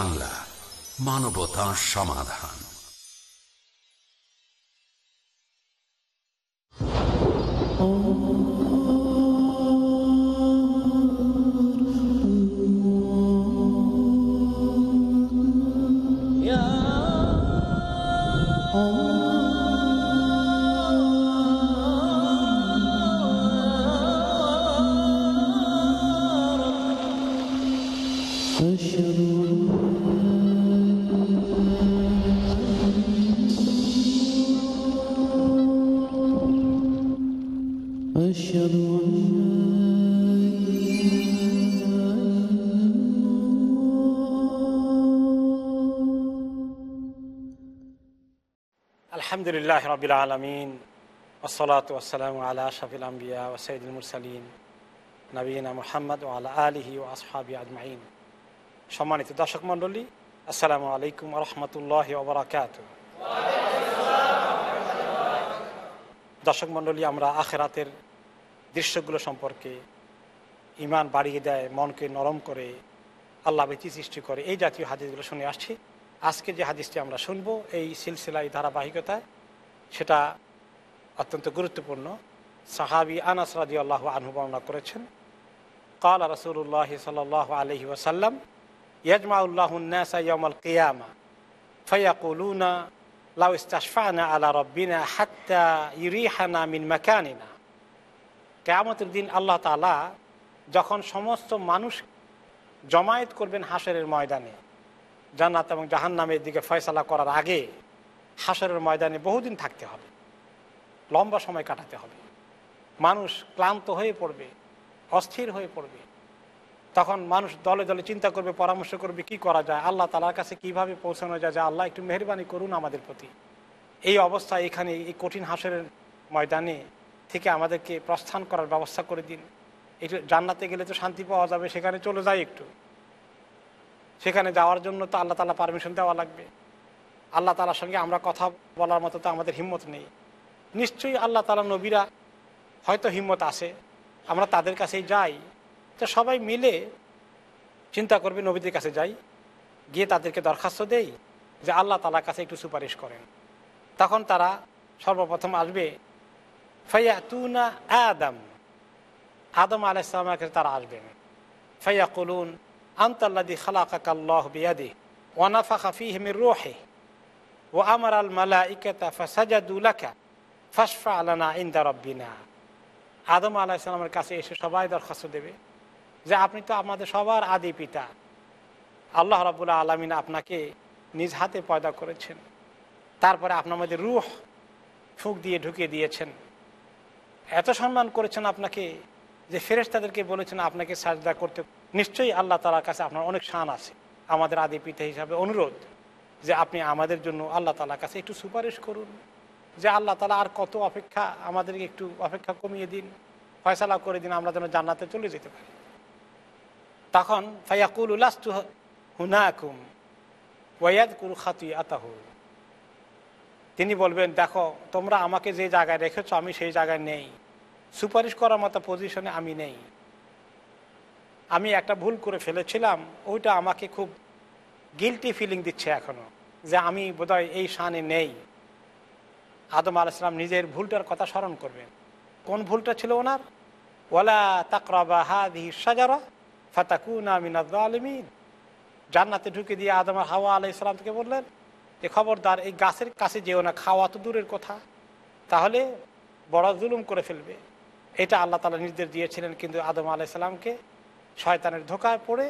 বাংলা মানবতা সমাধান Oh my God. আলহামদুলিল্লাহ রবিল আলমিন ওসলাত ওসালাম আলা শফিল আম্বিয়া ও সঈদুল মুরসালিন নবীনা মোহাম্মদ ও আলা আলিহি ও আসহাবি আজমাইন। সম্মানিত দর্শক মণ্ডলী, আসসালামু আলাইকুম রহমতুল্লাহ ওবরাকাত দর্শক মণ্ডলী, আমরা আখেরাতের দৃশ্যগুলো সম্পর্কে ইমান বাড়িয়ে দেয়, মনকে নরম করে, আল্লাহ বেতি সৃষ্টি করে, এই জাতীয় হাদিসগুলো শুনে আসছি। আজকে যে হাদিসটি আমরা শুনব, এই সিলসিলা এই ধারাবাহিকতায় সেটা অত্যন্ত গুরুত্বপূর্ণ। সাহাবি আনাস রাজি আল্লাহ আনহু বর্ণনা করেছেন, কাল রসুল্লাহ সাল আলহি ওসাল্লাম ইয়াজমাউল্লাহনাসাইয়ামাল কিয়ামা, ফয়াকুলুনা লাউ ইস্তাশফানা আলা রব্বিনা হাত্তা ইরিহানা মিন মাকানিনা। কেয়ামতের দিন আল্লাহ তালা যখন সমস্ত মানুষ জমায়েত করবেন হাসরের ময়দানে, জান্নাত এবং জাহান্নামের দিকে ফয়সালা করার আগে হাসরের ময়দানে বহুদিন থাকতে হবে। লম্বা সময় কাটাতে হবে। মানুষ ক্লান্ত হয়ে পড়বে, অস্থির হয়ে পড়বে। তখন মানুষ দলে দলে চিন্তা করবে, পরামর্শ করবে, কি করা যায়? আল্লাহ তালার কাছে কীভাবে পৌঁছানো যায়? যে আল্লাহ একটু মেহরবানি করুন আমাদের প্রতি। এই অবস্থা এখানে এই কঠিন হাসরের ময়দানে থেকে আমাদেরকে প্রস্থান করার ব্যবস্থা করে দিন। একটু জান্নাতে গেলে তো শান্তি পাওয়া যাবে, সেখানে চলে যায় একটু। সেখানে যাওয়ার জন্য তো আল্লাহ তালা পারমিশন দেওয়া লাগবে। আল্লাহ তালার সঙ্গে আমরা কথা বলার মতো তো আমাদের হিম্মত নেই। নিশ্চয়ই আল্লাহ তালা নবীরা হয়তো হিম্মত আছে, আমরা তাদের কাছেই যাই। তো সবাই মিলে চিন্তা করবে নবীদের কাছে যাই, গিয়ে তাদেরকে দরখাস্ত দেই যে আল্লাহ তালার কাছে একটু সুপারিশ করেন। তখন তারা সর্বপ্রথম আসবে ফাইয়া তুনা আদম আদম আলাইসলামের কাছে তারা আসবেন ফাইয়া কলুন আন্তাল্লাদি খালাকাকাল্লাহ বিয়াদি ওয়ানাফাখা ফি হেমির রোহে ও আমার আল মালা ইকেতা ফাসাজাদুলাকা ফাসফা আলানা ইন্দা রব্বিনা। আদম আলাইসালামের কাছে এসে সবাই দরখাস্ত দেবে যে আপনি তো আমাদের সবার আদি পিতা। আল্লাহ রবুল্লা আলমিন আপনাকে নিজ হাতে পয়দা করেছেন। তারপরে আপনার মধ্যে রুহ ফুক দিয়ে ঢুকিয়ে দিয়েছেন। এত সম্মান করেছেন আপনাকে যে ফেরেস তাদেরকে বলেছেন আপনাকে সাজদা করতে। নিশ্চয়ই আল্লাহ তালার কাছে আপনার অনেক শান আছে। আমাদের আদি পিতা হিসাবে অনুরোধ। যে আপনি আমাদের জন্য আল্লাহ তালার কাছে একটু সুপারিশ করুন। যে আল্লাহ তালা আর কত অপেক্ষা আমাদেরকে একটু অপেক্ষা কমিয়ে দিন, ফয়সালা করে দিন, আমরা যেন জান্নাতে চলে যেতে পারি। তখন ফাইয়াকুল উল্লাস্তু হুনাকুম ওয়াদ কুরু খাতুই আতাহু তিনি বলবেন, দেখো, তোমরা আমাকে যে জায়গায় রেখেছো, আমি সেই জায়গায় নেই। সুপারিশ করার মতো পজিশনে আমি নেই। আমি একটা ভুল করে ফেলেছিলাম, ওইটা আমাকে খুব গিলটি ফিলিং দিচ্ছে এখনও, যে আমি বোধহয় এই শানে নেই। আদম আলাইসলাম নিজের ভুলটার কথা স্মরণ করবেন। কোন ভুলটা ছিল ওনার? ওলা তাকরাবা হাদি সাজারা ফাতাকুনা মিনাদ আলমিন জান্নাতে ঢুকে দিয়ে আদম হাওয়া আলাই ইসলামকে বললেন যে খবরদার, এই গাছের কাছে যেও না, খাওয়া তো দূরের কথা। তাহলে বড় জুলুম করে ফেলবে। এটা আল্লাহ তালা নির্দেশ দিয়েছিলেন, কিন্তু আদম আলাইসাল্লামকে শয়তানের ধোকায় পড়ে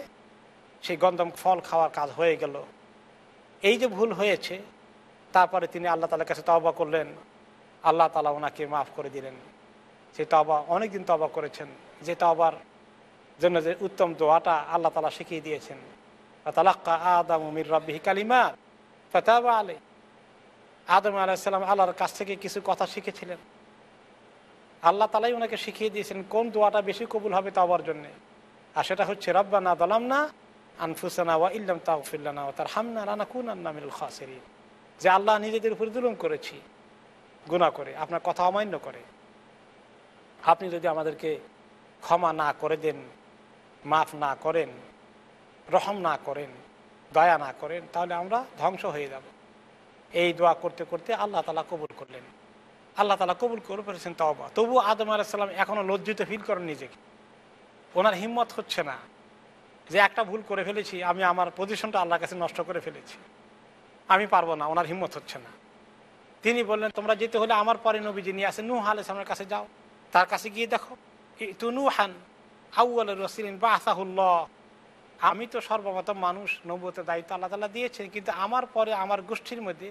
সেই গন্ধম ফল খাওয়ার কাজ হয়ে গেল। এই যে ভুল হয়েছে, তারপরে তিনি আল্লাহ তালার কাছে তবা করলেন। আল্লাহ তালা ওনাকে মাফ করে দিলেন। সেই তবা অনেকদিন তবা করেছেন। যে তবার জন্য যে উত্তম দোয়াটা আল্লাহ তালা শিখিয়ে দিয়েছেন। তালাক্কা আদম মির রব্বিহি কালিমা ফতাবা আলে আদম আলাইসাল্লাম আল্লাহর কাছ থেকে কিছু কথা শিখেছিলেন। আল্লাহ তালাই ওনাকে শিখিয়ে দিয়েছেন কোন দোয়াটা বেশি কবুল হবে তবার জন্যে। আর সেটা হচ্ছে, রব্বানা দলাম না ওয়া মিনাল খাসিরিন। যে আল্লাহ নিজেদের উপর জুলুম করেছি, গুনাহ করে, আপনার কথা অমান্য করে। আপনি যদি আমাদেরকে ক্ষমা না করে দেন, মাফ না করেন, রহম না করেন, দয়া না করেন, তাহলে আমরা ধ্বংস হয়ে যাব। এই দোয়া করতে করতে আল্লাহ তালা কবুল করলেন। আল্লাহ তালা কবুল করে ফেলেছেন তবা তবু আদম আলাইসাল্লাম এখনও লজ্জিত ফিল করেন নিজেকে। ওনার হিম্মত হচ্ছে না। যে একটা ভুল করে ফেলেছি, আমি আমার পজিশনটা আল্লাহর কাছে নষ্ট করে ফেলেছি। আমি পারব না, ওনার হিম্মত হচ্ছে না। তিনি বললেন, তোমরা যেতে হলে আমার পরে নবী যিনি আছে নূহ আলাইসলামের কাছে যাও। তার কাছে গিয়ে দেখো তু নু নুহান আউ্ল রসিন বা আসাহুল্লাহ আমি তো সর্বপ্রথম মানুষ, নবুয়তের দায়িত্ব আল্লাহ তালা দিয়েছেন, কিন্তু আমার পরে, আমার গোষ্ঠীর মধ্যে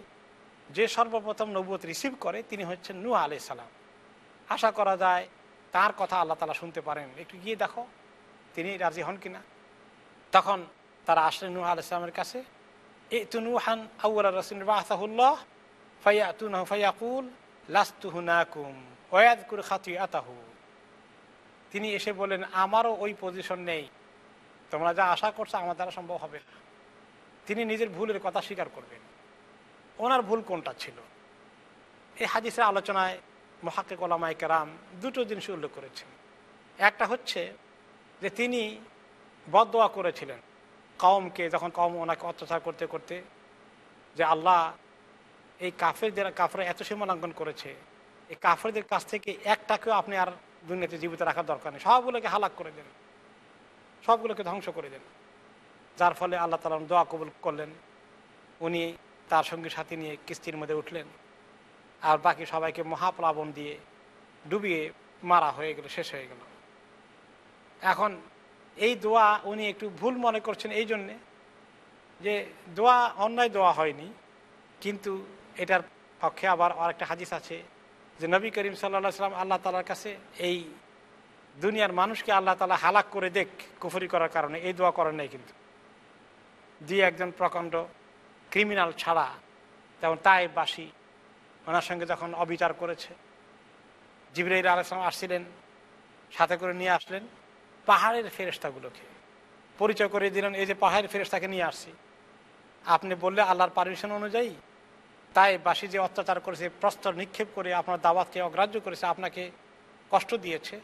যে সর্বপ্রথম নবুয়ত রিসিভ করে, তিনি হচ্ছেন নূহ আলাই সালাম। আশা করা যায়, তার কথা আল্লাহ তালা শুনতে পারেন। একটু গিয়ে দেখো, তিনি রাজি হন কিনা? তখন তারা আসলেন নূহ আল ইসলামের কাছে এ তু নুহান রসিন আসাহুল্লাহ ফাইয়া তুন ফাইয়াকুল লাস্তুহুনাকুম ওয়াদ কুর খাতুই আতাহু তিনি এসে বলেন আমারও ওই পজিশন নেই। তোমরা যা আশা করছ, আমার দ্বারা সম্ভব হবে না। তিনি নিজের ভুলের কথা স্বীকার করবেন। ওনার ভুল কোনটা ছিল? এই হাদিসের আলোচনায় মহাকে কলামাই কেরাম দুটো জিনিস উল্লেখ করেছেন। একটা হচ্ছে যে তিনি বদোয়া করেছিলেন। কমকে যখন কম ওনাকে অত্যাচার করতে করতে, যে আল্লাহ, এই কাফেরদের কাফের এত সীমালঙ্ঘন করেছে, এই কাফেরদের কাছ থেকে একটাকেও আপনি আর দুনিয়াতে জীবিত রাখার দরকার নেই। সবগুলোকে হালাক করে দেন। সবগুলোকে ধ্বংস করে দেন। যার ফলে আল্লাহ তালা দোয়া কবুল করলেন। উনি তার সঙ্গী সাথী নিয়ে কিস্তির মধ্যে উঠলেন। আর বাকি সবাইকে মহাপ্লাবন দিয়ে ডুবিয়ে মারা হয়ে গেল, শেষ হয়ে গেল। এখন এই দোয়া উনি একটু ভুল মনে করছেন এই জন্যে যে দোয়া, অন্যায় দোয়া হয়নি, কিন্তু এটার পক্ষে আবার আরেকটা হাদিস আছে যে নবী করিম সাল্লা সাল্লাম আল্লাহ তালার কাছে এই দুনিয়ার মানুষকে আল্লাহ তালা হালাক করে দেখ কুফরি করার কারণে, এই দোয়া করেন নাই কিন্তু। দিয়ে একজন প্রকাণ্ড ক্রিমিনাল ছাড়া যেমন বাসি, ওনার সঙ্গে যখন অবিচার করেছে, জিবরাইল আলাইসলাম আসছিলেন, সাথে করে নিয়ে আসলেন পাহাড়ের ফেরেস্তাগুলোকে পরিচয় করে দিলেন, এই যে পাহাড়ের ফেরেস্তাকে নিয়ে আসছি। আপনি বললে আল্লাহর পারমিশন অনুযায়ী। তাই বাসি যে অত্যাচার করেছে, প্রস্তর নিক্ষেপ করে আপনার দাওয়াতকে অগ্রাহ্য করেছে, আপনাকে কষ্ট দিয়েছে।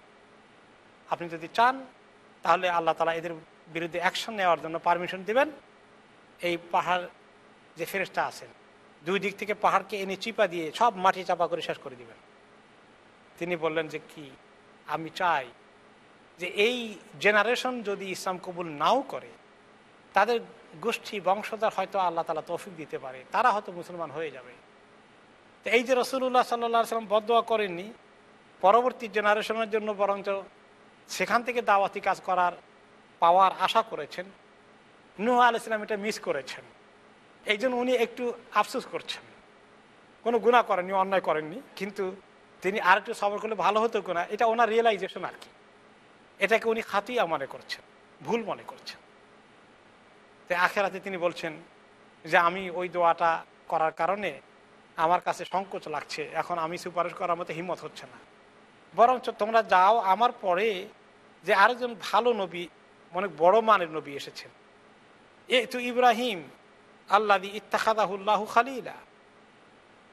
আপনি যদি চান, তাহলে আল্লাহ তালা এদের বিরুদ্ধে অ্যাকশন নেওয়ার জন্য পারমিশন দিবেন। এই পাহাড় যে ফেরেস্তা আছেন, দুই দিক থেকে পাহাড়কে এনে চিপা দিয়ে সব মাটি চাপা করে শেষ করে দিবেন। তিনি বললেন যে কি? আমি চাই যে এই জেনারেশন যদি ইসলাম কবুল নাও করে, তাদের গোষ্ঠী বংশধর হয়তো আল্লাহ তালা তৌফিক দিতে পারে, তারা হয়তো মুসলমান হয়ে যাবে। তো এই যে রসুল্লাহ সাল্লা সাল্লাম বদোয়া করেননি, পরবর্তী জেনারেশনের জন্য বরঞ্চ সেখান থেকে দাওয়াতি কাজ করার পাওয়ার আশা করেছেন, নুহ আল ইসলাম এটা মিস করেছেন। এই জন্য উনি একটু আফসোস করছেন। কোনো গুণা করেননি, অন্যায় করেননি, কিন্তু তিনি আর একটু সবর করলে ভালো হতো কিনা, এটা ওনার রিয়েলাইজেশন আর কি। এটাকে উনি খাতিয়া মনে করছেন, ভুল মনে করছেন। তো আখেরাতে তিনি বলছেন যে, আমি ওই দোয়াটা করার কারণে আমার কাছে সংকোচ লাগছে, এখন আমি সুপারিশ করার মতো হিম্মত হচ্ছে না। বরঞ্চ তোমরা যাও, আমার পরে যে আরেকজন ভালো নবী, অনেক বড় মানের নবী এসেছেন। এ তু ইব্রাহিম আল্লাহ ইত্তাখাদাহুল্লাহ খালিলা।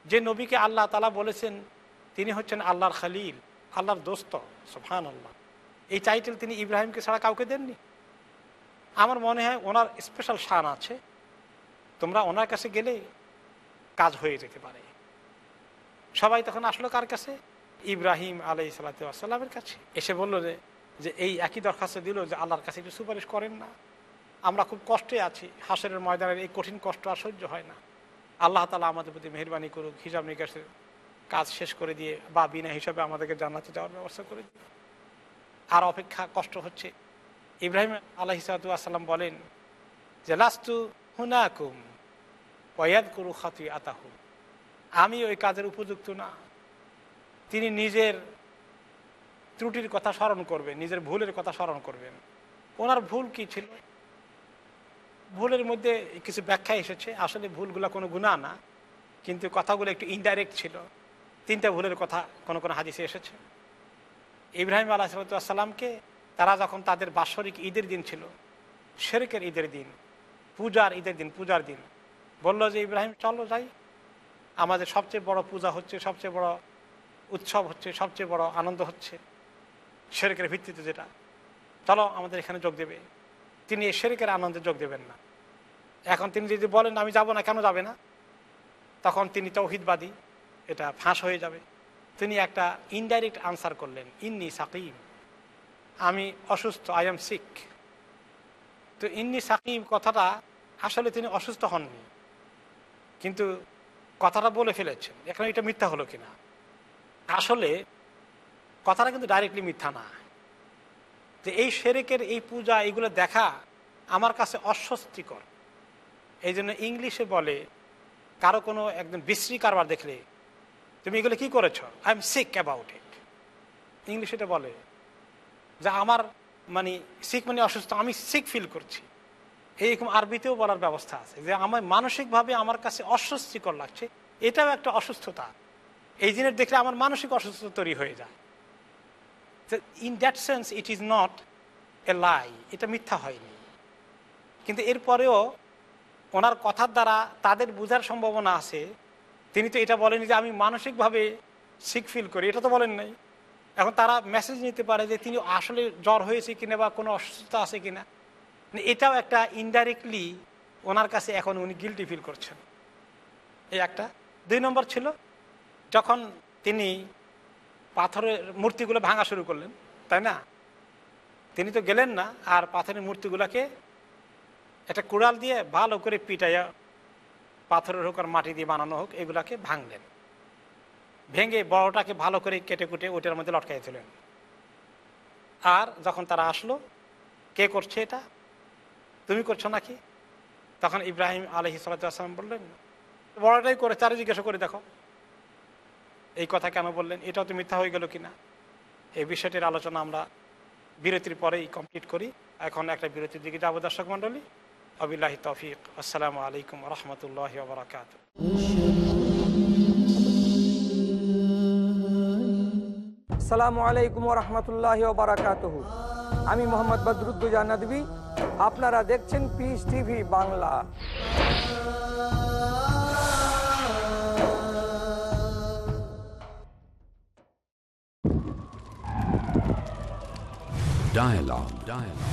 যে নবীকে আল্লাহ তালা বলেছেন, তিনি হচ্ছেন আল্লাহর খালিল, আল্লাহর দোস্ত সোফান আল্লাহ এই টাইটেল তিনি ইব্রাহিমকে ছাড়া কাউকে দেননি। আমার মনে হয় ওনার স্পেশাল শান আছে। তোমরা ওনার কাছে গেলে কাজ হয়ে যেতে পারে। সবাই তখন আসলো কার কাছে? ইব্রাহিম আলাই সাল্লাতামের কাছে। এসে বলল যে যে এই একই দরখাস্ত দিল যে আল্লাহর কাছে একটু সুপারিশ করেন না। আমরা খুব কষ্টে আছি। হাসের ময়দানের এই কঠিন কষ্ট আর সহ্য হয় না। আল্লাহ তালা আমাদের প্রতি মেহরবানি করুক, হিসাব নিকাশের কাজ শেষ করে দিয়ে বা বিনা হিসাবে আমাদেরকে জানাতে যাওয়ার ব্যবস্থা করে দিয়ে আর অপেক্ষা কষ্ট হচ্ছে। ইব্রাহিম আল্লাহ হিসাদুয়াসাল্লাম বলেন যে লাস্তু হুনাকুম ওয়াদ করু খাতুই আতাহু আমি ওই কাজের উপযুক্ত না। তিনি নিজের ত্রুটির কথা স্মরণ করবেন, নিজের ভুলের কথা স্মরণ করবেন। ওনার ভুল কি ছিল? ভুলের মধ্যে কিছু ব্যাখ্যা এসেছে। আসলে ভুলগুলো কোনো গুণা না, কিন্তু কথাগুলো একটু ইনডাইরেক্ট ছিল। তিনটা ভুলের কথা কোনো কোনো হাদিসে এসেছে। ইব্রাহিম আল্লাহ সালাতামকে তারা যখন তাদের বাৎসরিক ঈদের দিন ছিল, শেরেকের ঈদের দিন, পূজার ঈদের দিন, পূজার দিন, বলল যে, ইব্রাহিম, চলো যাই। আমাদের সবচেয়ে বড় পূজা হচ্ছে, সবচেয়ে বড় উৎসব হচ্ছে, সবচেয়ে বড় আনন্দ হচ্ছে, শেরেকের ভিত্তিতে যেটা। চলো, আমাদের এখানে যোগ দেবে। তিনি এই শেরেকের আনন্দে যোগ দেবেন না। এখন তিনি যদি বলেন, আমি যাব না, কেন যাবে না? তখন তিনি তৌহিদবাদী, এটা ফাঁস হয়ে যাবে। তিনি একটা ইনডাইরেক্ট আনসার করলেন, ইন্নি সাকিম, আমি অসুস্থ আই এম সিক তো ইন্নি সাকিম কথাটা আসলে তিনি অসুস্থ হননি, কিন্তু কথাটা বলে ফেলেছেন, এখন এটা মিথ্যা হলো কিনা? আসলে কথাটা কিন্তু ডাইরেক্টলি মিথ্যা না। যে এই শেরেকের এই পূজা এইগুলো দেখা আমার কাছে অস্বস্তিকর। এই জন্য ইংলিশে বলে, কারও কোনো একদম বিশ্রী কারবার দেখলে তুমি এগুলো কি করেছ? I am sick about it English এটা বলে যে আমার মানে সিক মানে অসুস্থ, আমি সিক ফিল করছি। এইরকম আরবিতেও বলার ব্যবস্থা আছে যে আমার মানসিকভাবে আমার কাছে অস্বস্তিকর লাগছে, এটাও একটা অসুস্থতা। এই জিনিস দেখলে আমার মানসিক অসুস্থতা তৈরি হয়ে যায়। In that sense it is not a lie এটা মিথ্যা হয়নি। কিন্তু এরপরেও ওনার কথার দ্বারা তাদের বোঝার সম্ভাবনা আছে তিনি তো এটা বলেনি যে আমি মানসিকভাবে সিক ফিল করি। এটা তো বলেন নাই। এখন তারা মেসেজ নিতে পারে যে তিনি আসলে জ্বর হয়েছে কিনা বা কোনো অসুস্থতা আছে কিনা। মানে এটাও একটা ইনডাইরেক্টলি ওনার কাছে এখন উনি গিলটি ফিল করছেন। এই একটা। দুই নম্বর ছিল, যখন তিনি পাথরের মূর্তিগুলো ভাঙা শুরু করলেন, তাই না? তিনি তো গেলেন না, আর পাথরের মূর্তিগুলোকে একটা কুড়াল দিয়ে ভালো করে পিটাইয়া পাথরের হোক আর মাটি দিয়ে বানানো হোক, এগুলাকে ভাঙলেন। ভেঙে বড়টাকে ভালো করে কেটে কুটে ওটার মধ্যে লটকাই দিলেন আর যখন তারা আসলো, কে করছে এটা? তুমি করছ নাকি? তখন ইব্রাহিম আলহি সাল্লাম বললেন, বড়টাই করে তারা জিজ্ঞাসা করে দেখো। এই কথা কেন বললেন? এটাও তো মিথ্যা হয়ে গেল কিনা? এই বিষয়টির আলোচনা আমরা বিরতির পরেই কমপ্লিট করি। এখন একটা বিরতির দিকে যাব দর্শক মণ্ডলী। আবিল্লাহি তৌফিক আসসালামু আলাইকুম রহমতুল্লাহ বরাকাত আসসালামু আলাইকুম রহমতুল্লাহ বারাকাত আমি মোহাম্মদ বদরুদ্দুজা নদী আপনারা দেখছেন Peace TV Bangla Dialogue. Dialogue.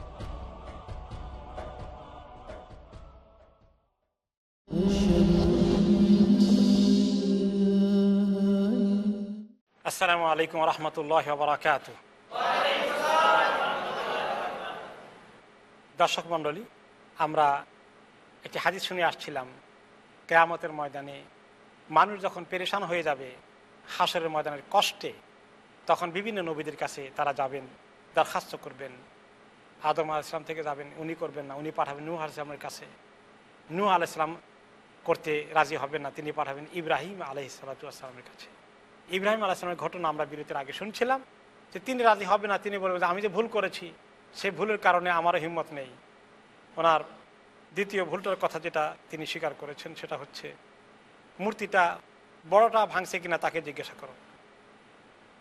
আসসালামু আলাইকুম রহমতুল্লাহ বরাকাত দর্শক মণ্ডলী, আমরা একটি হাদিস শুনে আসছিলাম। কেয়ামতের ময়দানে মানুষ যখন পেরেশান হয়ে যাবে, হাসরের ময়দানের কষ্টে, তখন বিভিন্ন নবীদের কাছে তারা যাবেন, দরখাস্ত করবেন। আদম আলাইসলাম থেকে যাবেন, উনি করবেন না, উনি পাঠাবেন। নূহ আলাইসলামের কাছে। নূহ আলাইসলাম করতে রাজি হবেন না, তিনি পাঠাবেন ইব্রাহিম আলহি সালাতামের কাছে। ইব্রাহিম আলাইসলামের ঘটনা আমরা বিরতির আগে শুনছিলাম। যে তিনি রাজি হবে না, তিনি বলবেন আমি যে ভুল করেছি, সে ভুলের কারণে আমারও হিম্মত নেই। ওনার দ্বিতীয় ভুলটার কথা যেটা তিনি স্বীকার করেছেন, সেটা হচ্ছে, মূর্তিটা বড়টা ভাঙছে কিনা তাকে জিজ্ঞাসা করো।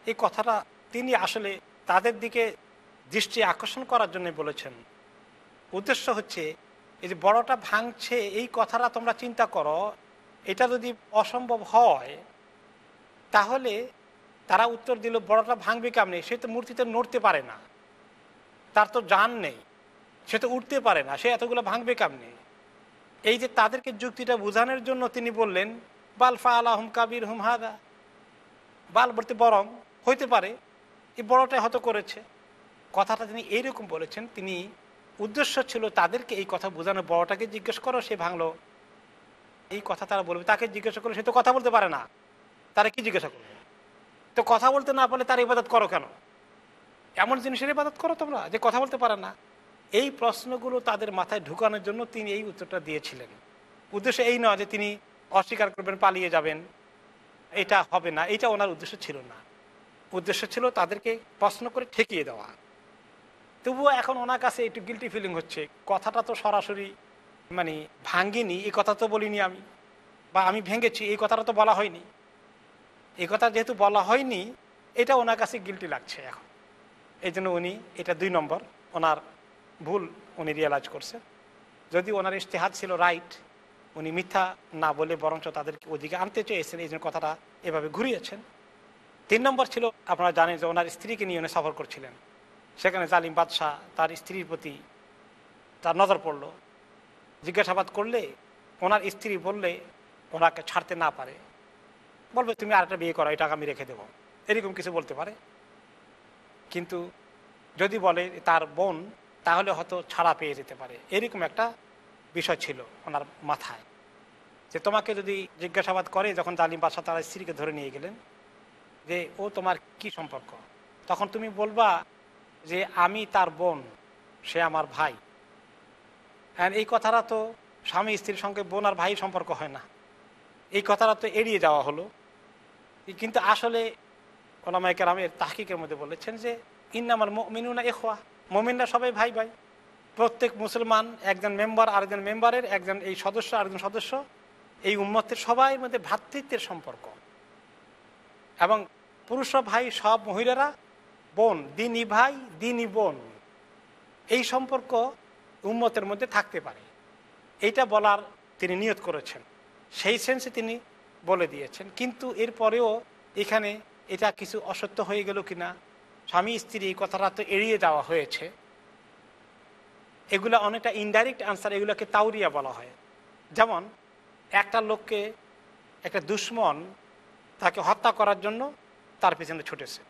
এই কথাটা তিনি আসলে তাদের দিকে দৃষ্টি আকর্ষণ করার জন্য বলেছেন। উদ্দেশ্য হচ্ছে এই যে বড়টা ভাঙছে, এই কথাটা তোমরা চিন্তা করো, এটা যদি অসম্ভব হয়, তাহলে তারা উত্তর দিল, বড়টা ভাঙবে কেমনি? সে তো মূর্তিতে নড়তে পারে না। তার তো জান নেই। সে তো উঠতে পারে না। সে এতগুলো ভাঙবে কামনে? এই যে তাদেরকে যুক্তিটা বোঝানোর জন্য তিনি বললেন বালফা আলাহম কাবির হুম হাদা। বাল বলতে বরং হইতে পারে। এই বড়টাই হয়তো করেছে। কথাটা তিনি এইরকম বলেছেন, তিনি উদ্দেশ্য ছিল তাদেরকে এই কথা বোঝানো বড়টাকে জিজ্ঞেস করো, সে ভাঙলো। এই কথা তারা বলবে, তাকে জিজ্ঞাসা করলে সে তো কথা বলতে পারে না। তারা কি জিজ্ঞাসা করবে? তো কথা বলতে না পারলে তার ইবাদত করো কেন? এমন জিনিসের ইবাদত করো তোমরা, যে কথা বলতে পারে না। এই প্রশ্নগুলো তাদের মাথায় ঢুকানোর জন্য তিনি এই উত্তরটা দিয়েছিলেন। উদ্দেশ্য এই নয় যে তিনি অস্বীকার করবেন, পালিয়ে যাবেন। এটা হবে না, এটা ওনার উদ্দেশ্য ছিল না। উদ্দেশ্য ছিল তাদেরকে প্রশ্ন করে ঠেকিয়ে দেওয়া। তবুও এখন ওনার কাছে একটু গিলটি ফিলিং হচ্ছে। কথাটা তো সরাসরি মানে ভাঙ্গিনি, এই কথা তো বলিনি আমি। বা আমি ভেঙেছি, এই কথাটা তো বলা হয়নি। এই কথা যেহেতু বলা হয়নি, এটা ওনার কাছে গিলটি লাগছে এখন। এই জন্য উনি, এটা দুই নম্বর, ওনার ভুল উনি রিয়েলাইজ করছে। যদি ওনার ইশতেহাদ ছিল রাইট উনি মিথ্যা না বলে বরঞ্চ তাদেরকে ওদিকে আনতে চেয়েছেন, এই জন্য কথাটা এভাবে ঘুরিয়েছেন। তিন নম্বর ছিল, আপনারা জানেন যে ওনার স্ত্রীকে নিয়ে উনি সফর করছিলেন। সেখানে জালিম বাদশাহ তার স্ত্রীর প্রতি তার নজর পড়ল। জিজ্ঞাসাবাদ করলে ওনার স্ত্রী বললে, ওনাকে ছাড়তে না পারে। বলবে, তুমি আরেকটা বিয়ে করো, এই টাকা আমি রেখে দেবো। এরকম কিছু বলতে পারে। কিন্তু যদি বলে তার বোন, তাহলে হয়তো ছাড়া পেয়ে যেতে পারে। এরকম একটা বিষয় ছিল ওনার মাথায়। যে তোমাকে যদি জিজ্ঞাসাবাদ করে, যখন জালিম বাদশাহ তার স্ত্রীকে ধরে নিয়ে গেলেন, যে, ও তোমার কি সম্পর্ক? তখন তুমি বলবা যে আমি তার বোন, সে আমার ভাই। আর এই কথাটা তো স্বামী স্ত্রীর সঙ্গে বোন আর ভাই সম্পর্ক হয় না। এই কথাটা তো এড়িয়ে যাওয়া হলো। কিন্তু আসলে ওলামাই কেরামের তাহকিকের মধ্যে বলেছেন যে, ইন্নামাল মিনুনা এখোয়া মমিনরা সবাই ভাই ভাই। প্রত্যেক মুসলমান, একজন মেম্বার আরেকজন মেম্বারের, একজন এই সদস্য আরেকজন সদস্য, এই উম্মতের সবাই মধ্যে ভ্রাতৃত্বের সম্পর্ক। এবং পুরুষরা ভাই, সব মহিলারা বোন, দিনী ভাই, দিনী বোন, এই সম্পর্ক উম্মতের মধ্যে থাকতে পারে। এইটা বলার তিনি নিয়ত করেছেন। সেই সেন্সে তিনি বলে দিয়েছেন। কিন্তু এরপরেও এখানে এটা কিছু অসত্য হয়ে গেল কিনা, স্বামী, স্ত্রী এই কথাটা তো এড়িয়ে যাওয়া হয়েছে। এগুলো অনেকটা ইনডাইরেক্ট আনসার এগুলোকে তাউরিয়া বলা হয়। যেমন, একটা লোককে একটা দুশ্মন তাকে হত্যা করার জন্য তার পেছনে ছুটেছে।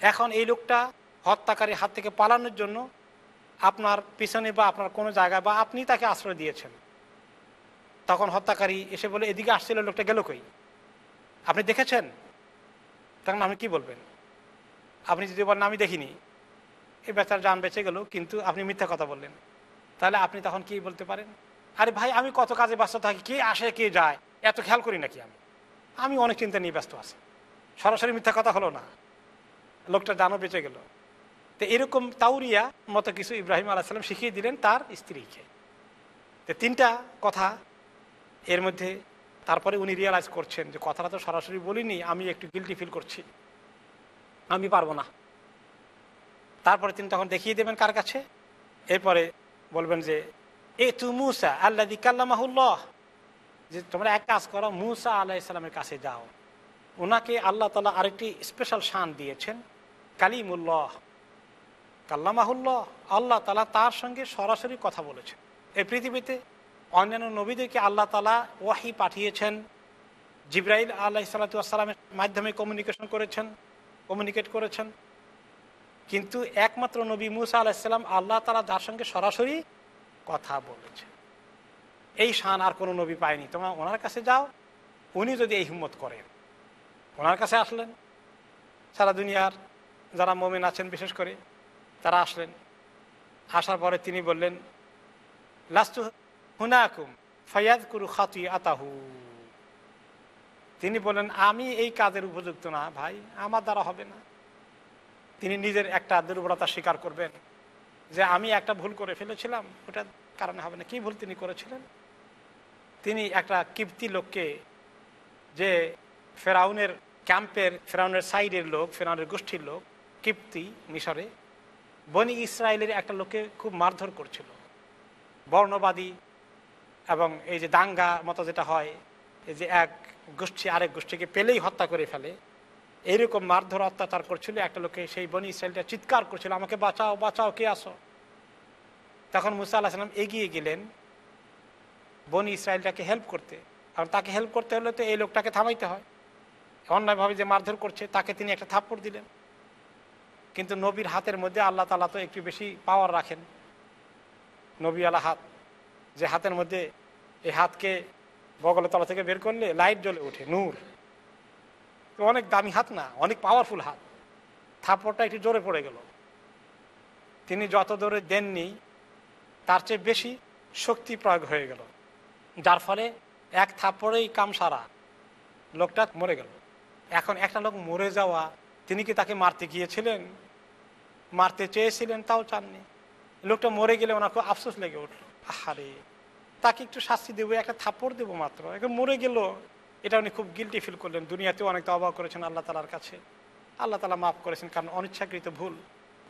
এখন এই লোকটা হত্যাকারী হাত থেকে পালানোর জন্য আপনার পিছনে বা আপনার কোনো জায়গায় বা আপনি তাকে আশ্রয় দিয়েছেন। তখন হত্যাকারী এসে বলে, এদিকে আসছিল লোকটা, গেল কই? আপনি দেখেছেন? তখন আপনি কি বলবেন? আপনি যদি বলেন, আমি দেখিনি। এই বেচার যান বেঁচে গেল, কিন্তু আপনি মিথ্যা কথা বললেন। তাহলে আপনি তখন কি বলতে পারেন? আরে ভাই, আমি কত কাজে ব্যস্ত থাকি, কে আসে, কে যায়? এত খেয়াল করি নাকি আমি? আমি অনেক চিন্তা নিয়ে ব্যস্ত আছি। সরাসরি মিথ্যা কথা হলো না। লোকটা জানও বেঁচে গেল। তো এরকম তাউরিয়া মতো কিছু ইব্রাহিম আলাহিসাল্লাম শিখিয়ে দিলেন তার স্ত্রীকে। তো তিনটা কথা এর মধ্যে, তারপরে উনি রিয়েলাইজ করছেন যে কথাটা তো সরাসরি বলিনি, আমি একটু গিলটি ফিল করছি। আমি পারব না। তারপরে তিনি তখন দেখিয়ে দেবেন কার কাছে? এরপরে বলবেন যে, এ তু মুসা আল্লাহ কাল্লামাহুল্লাহ। যে তোমরা এক কাজ করো, মুসা আল্লাহ ইসলামের কাছে যাও। ওনাকে আল্লাহ তালা আরেকটি স্পেশাল শান দিয়েছেন, কালিমুল্লাহ। কাল্লামাহুল্লাহ, আল্লাহ তালা তার সঙ্গে সরাসরি কথা বলেছেন। এই পৃথিবীতে অন্যান্য নবীদেরকে আল্লাহ তালা ওয়াহি পাঠিয়েছেন, জিব্রাইল আল্লাহ সাল্লাতামের মাধ্যমে কমিউনিকেশন করেছেন কমিউনিকেট করেছেন। কিন্তু একমাত্র নবী মুসা আলাহিসাল্লাম আল্লাহ তালা যার সঙ্গে সরাসরি কথা বলেছেন। এই শান আর কোনো নবী পায়নি। তোমার ওনার কাছে যাও, উনি যদি এই হিম্মত করেন। ওনার কাছে আসলেন। সারা দুনিয়ার যারা মোমেন আছেন, বিশেষ করে তারা আসলেন। আসার পরে তিনি বললেন, লাস্তু হুনাকুম ফয়াদ কুরু খাতুই আতাহু তিনি বলেন আমি এই কাজের উপযুক্ত না ভাই, আমার দ্বারা হবে না। তিনি নিজের একটা দুর্বলতা স্বীকার করবেন, যে আমি একটা ভুল করে ফেলেছিলাম, ওটার কারণে হবে না। কি ভুল তিনি করেছিলেন? তিনি একটা কিপ্তি লোককে, যে ফেরাউনের ক্যাম্পের ফেরাউনের সাইডের লোক ফেরাউনের গোষ্ঠীর লোক, কিপ্তি, মিশরে, বনি ইসরায়েলের একটা লোকে খুব মারধর করছিল। বর্ণবাদী এবং এই যে দাঙ্গা মতো যেটা হয়, এই যে এক গোষ্ঠী আরেক গোষ্ঠীকে পেলেই হত্যা করে ফেলে, এইরকম মারধর অত্যাচার করছিল একটা লোকে সেই বনি ইসরায়েলটা চিৎকার করছিল, আমাকে বাঁচাও বাঁচাও, কে আসো তখন মুসা আল্লাহ সাল্লাম এগিয়ে গেলেন বনি ইসরায়েলটাকে হেল্প করতে। কারণ তাকে হেল্প করতে হলে তো এই লোকটাকে থামাইতে হয়। অন্যায়ভাবে যে মারধর করছে, তাকে তিনি একটা থাপ্পড় দিলেন। কিন্তু নবীর হাতের মধ্যে আল্লাহ তালা তো একটু বেশি পাওয়ার রাখেন। নবী আলা হাত, যে হাতের মধ্যে এই হাতকে বগলের তলা থেকে বের করলে লাইট জ্বলে ওঠে, নূর। তো অনেক দামি হাত না, অনেক পাওয়ারফুল হাত। থাপ্পড়টা একটু জোরে পড়ে গেল। তিনি যত দূরে দেননি, তার চেয়ে বেশি শক্তি প্রয়োগ হয়ে গেল। যার ফলে এক থাপ্পড়েই কাম সারা লোকটা মরে গেল। এখন একটা লোক মরে যাওয়া, তিনি কি তাকে মারতে গিয়েছিলেন? মারতে চেয়েছিলেন, তাও চাননি। লোকটা মরে গেলে ওনার খুব আফসোস লেগে উঠল। আহারে, তাকে একটু শাস্তি দেবো, একটা থাপ্পড় দেবো মাত্র। এখন মরে গেল, এটা উনি খুব গিলটি ফিল করলেন। দুনিয়াতেও অনেক অবাক করেছেন আল্লাহ তালার কাছে। আল্লাহ তালা মাফ করেছেন, কারণ অনিচ্ছাকৃত ভুল।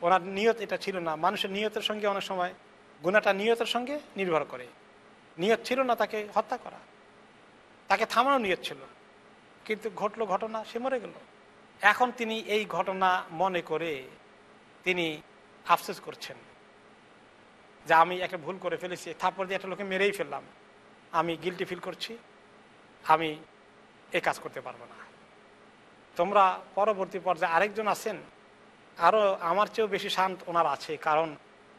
ওনার নিয়ত এটা ছিল না। মানুষের নিয়তের সঙ্গে অনেক সময় গুণাটা নিয়তের সঙ্গে নির্ভর করে। নিয়ত ছিল না তাকে হত্যা করা। তাকে থামানো নিয়ত ছিল। কিন্তু ঘটলো ঘটনা, সে মরে গেল। এখন তিনি এই ঘটনা মনে করে তিনি আফসোস করছেন যে আমি একটা ভুল করে ফেলেছি থাপ্পড় দিয়ে একটা লোকে মেরেই ফেললাম। আমি গিলটি ফিল করছি, আমি এই কাজ করতে পারব না। তোমরা পরবর্তী পর্যায়ে আরেকজন আছেন আরও আমার চেয়েও বেশি শান্ত ওনার আছে, কারণ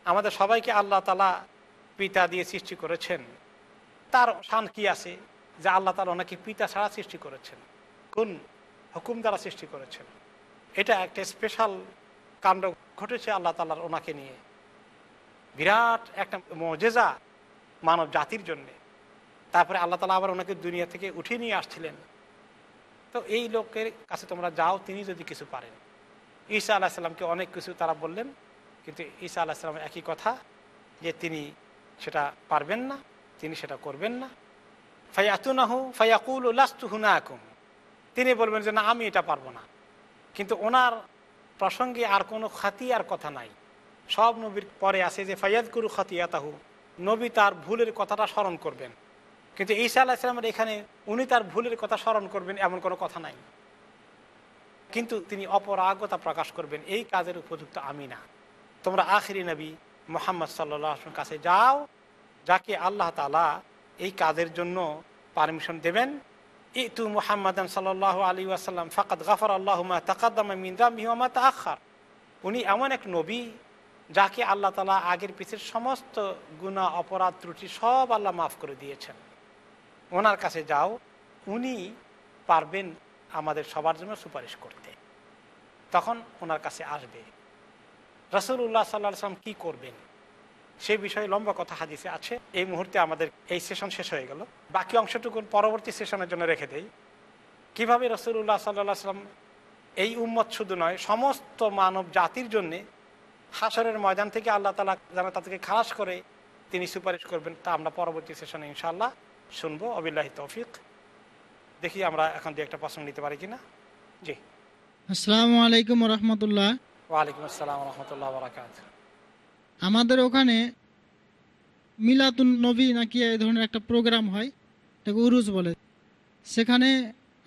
আমাদের সবাইকে আল্লাহ তালা পিতা দিয়ে সৃষ্টি করেছেন। তার শান কি আছে? যে আল্লাহ তালা ওনাকে পিতা ছাড়া সৃষ্টি করেছেন কোন হুকুম দ্বারা সৃষ্টি করেছেন। এটা একটা স্পেশাল কাণ্ড ঘটেছে আল্লাহ তালার ওনাকে নিয়ে। বিরাট একটা মজেজা মানব জাতির জন্যে। তারপরে আল্লাহ তালা আবার ওনাকে দুনিয়া থেকে উঠিয়ে নিয়ে আসছিলেন। তো এই লোকের কাছে তোমরা যাও, তিনি যদি কিছু পারেন। ঈসা আল্লাহ সাল্লামকে অনেক কিছু তারা বললেন, কিন্তু ঈসা আল্লাহ সাল্লামের একই কথা যে তিনি সেটা পারবেন না, তিনি সেটা করবেন না। ফাইয়াতুনাহু ফাইয়াকুল লাস্তু হুনা আকুম তিনি বলবেন যে, না, আমি এটা পারব না। কিন্তু ওনার প্রসঙ্গে আর কোনো খাতি আর কথা নাই। সব নবীর পরে আসে যে ফাইয়াদ কুরু খাতিয়াতাহু। নবী তার ভুলের কথাটা স্মরণ করবেন। কিন্তু ঈসা আল্লাহ ইসলামের এখানে উনি তার ভুলের কথা স্মরণ করবেন, এমন কোনো কথা নাই। কিন্তু তিনি অপরাগতা প্রকাশ করবেন, এই কাজের উপযুক্ত আমি না। তোমরা আখিরি নবী মোহাম্মদ সাল্লাহ কাছে যাও, যাকে আল্লাহ তালা এই কাজের জন্য পারমিশন দেবেন। ইতু মুহাম্মদান সাল্লাহ আলী আসাল্লাম ফাকাত গাফর আল্লাহ তাকাদ্দামা তাখার উনি এমন এক নবী যাকে আল্লাহ তালা আগের পিছের সমস্ত গুণা অপরাধ, ত্রুটি সব আল্লাহ মাফ করে দিয়েছেন। ওনার কাছে যাও, উনি পারবেন আমাদের সবার জন্য সুপারিশ করতে। তখন ওনার কাছে আসবে। রসুল্লাহ সাল্লাহ সাল্লাম কী করবেন? সেই বিষয়ে লম্বা কথা হাদিসে আছে। এই মুহূর্তে আমাদের এই সেশন শেষ হয়ে গেল। বাকি অংশটুকু পরবর্তী সেশনের জন্য রেখে দেই। কীভাবে রসুল্লাহ সাল্লাহ সাল্লাম এই উম্মত শুধু নয় সমস্ত মানব জাতির জন্যে হাসরের ময়দান থেকে আল্লাহ তালা যেন তাদেরকে খালাস করে তিনি সুপারিশ করবেন তা আমরা পরবর্তী সেশনে ইনশাল্লাহ শুনব। অবিল্লাহি তৌফিক। দেখি আমরা এখন দু একটা প্রশ্ন নিতে পারি কিনা। জি। আসসালামু আলাইকুম রহমতুল্লাহ। ওয়ালাইকুম আসসালাম রহমতুল্লাহ বরাকাত আমাদের ওখানে মিলাতুন নবী নাকি এই ধরনের একটা প্রোগ্রাম হয় এটাকে উরুজ বলে। সেখানে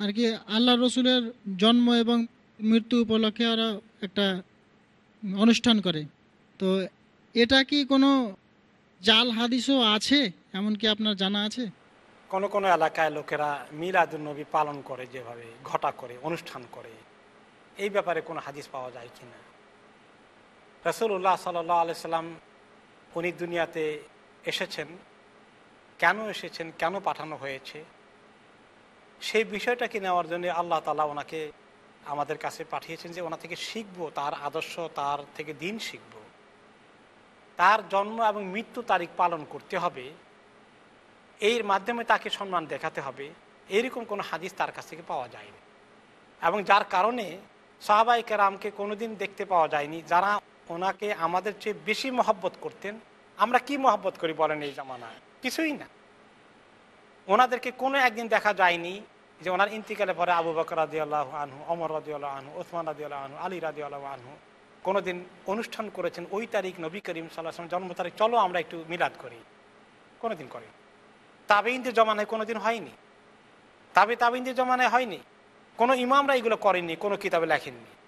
আর কি আল্লাহ রসুলের জন্ম এবং মৃত্যু উপলক্ষে ওরা একটা অনুষ্ঠান করে। তো এটা কি কোনো জাল হাদিসও আছে? এমন কি আপনার জানা আছে? কোনো কোনো এলাকায় লোকেরা মিলাদুল নবী পালন করে, যেভাবে ঘটা করে, অনুষ্ঠান করে। এই ব্যাপারে কোনো হাদিস পাওয়া যায় কি না রসুল্লাহ সাল্লাহ আলি সাল্লাম উনি দুনিয়াতে এসেছেন। কেন এসেছেন? কেন পাঠানো হয়েছে? সেই বিষয়টাকে নেওয়ার জন্য আল্লাহ তালা ওনাকে আমাদের কাছে পাঠিয়েছেন যে ওনা থেকে শিখব, তার আদর্শ, তার থেকে দিন শিখব। তার জন্ম এবং মৃত্যু তারিখ পালন করতে হবে। এর মাধ্যমে তাকে সম্মান দেখাতে হবে। এরকম কোনো হাদিস তার কাছ থেকে পাওয়া যায়নি। এবং যার কারণে সাহাবাই কেরামকে কোনোদিন দেখতে পাওয়া যায়নি, যারা ওনাকে আমাদের চেয়ে বেশি মহব্বত করতেন। আমরা কি মহব্বত করি বলেন এই জামানায়? কিছুই না। ওনাদেরকে কোনো একদিন দেখা যায়নি যে ওনার ইন্তিকালে পরে আবু বকর রাজি আল্লাহ আনহু অমর রাজি আল্লাহ আনহু, ওসমান রাজি আল্লাহ আনহু, আলী রাজি আল্লাহ আনহু কোনোদিন অনুষ্ঠান করেছেন ওই তারিখ নবী করিম সাল্লাহ জন্ম তারিখ। চলো আমরা একটু মিলাদ করি। কোনোদিন করি তাবেইনদের জমানায় কোনোদিন হয়নি। তাবে তাবেইনদের জমানায় হয়নি। কোনো ইমামরা এগুলো করেননি, কোনো কিতাবে লেখেননি।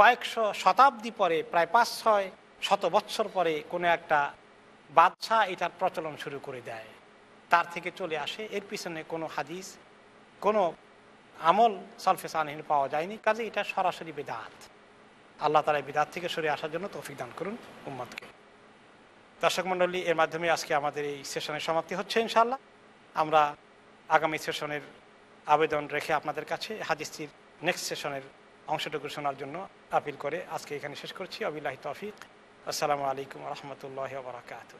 কয়েকশো শতাব্দী পরে, প্রায় পাঁচ ছয় শত বৎসর পরে কোনো একটা বাদশাহ এটার প্রচলন শুরু করে দেয়। তার থেকে চলে আসে, এর পিছনে কোনো হাদিস, কোনো আমল সলফে সানহীন পাওয়া যায়নি। কাজে এটা সরাসরি বেদাত। আল্লাহ তালা বিদাত থেকে সরে আসার জন্য তৌফিক দান করুন উম্মদকে দর্শক মণ্ডলী, এর মাধ্যমে আজকে আমাদের এই সেশনের সমাপ্তি হচ্ছে ইনশাল্লাহ আমরা আগামী সেশনের আবেদন রেখে আপনাদের কাছে হাদিসটির নেক্সট সেশনের অংশটুকু শোনার জন্য আপিল করে আজকে এখানে শেষ করছি। আবিল্লাহ তফিক। আসসালামু আলাইকুম রহমতুল্লাহ বরাকাত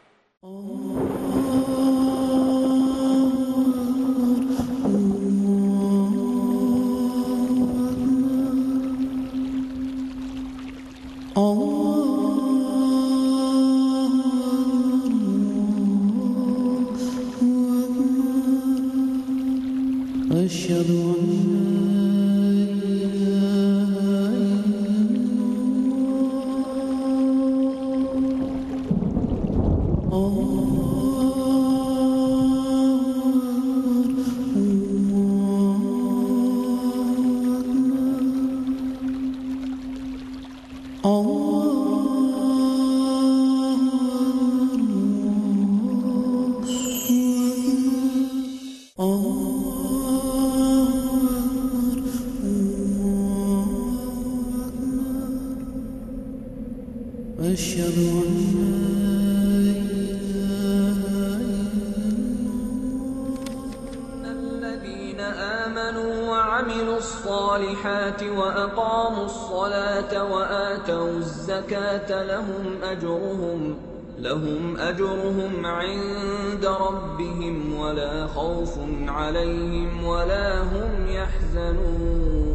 رَبِّهِمْ وَلَا خَوْفٌ عَلَيْهِمْ وَلَا هُمْ يَحْزَنُونَ.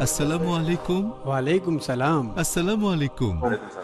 السلام عليكم. وعليكم السلام. السلام عليكم. وعليكم السلام.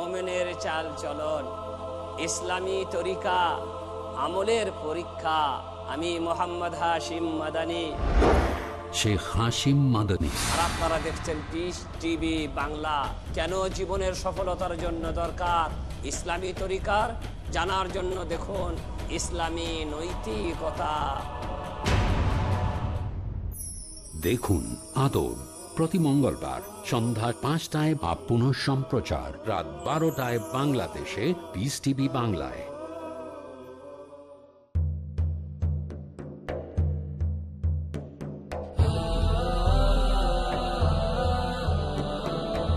মোমেনের চাল চলন। ইসলামী তরিকা আমলের পরীক্ষা। আমি মোহাম্মদ হাশিম মাদানি। শেখ হাসিম মাদানী। আপনারা দেখছেন পিস টিভি বাংলা। কেন জীবনের সফলতার জন্য দরকার ইসলামী তরিকার? জানার জন্য দেখুন ইসলামী নৈতিকতা। দেখুন আদব। প্রতি মঙ্গলবার সন্ধ্যা পাঁচটায় বা পুনঃ সম্প্রচার রাত বারোটায় বাংলাদেশে পিস টিভি বাংলায়।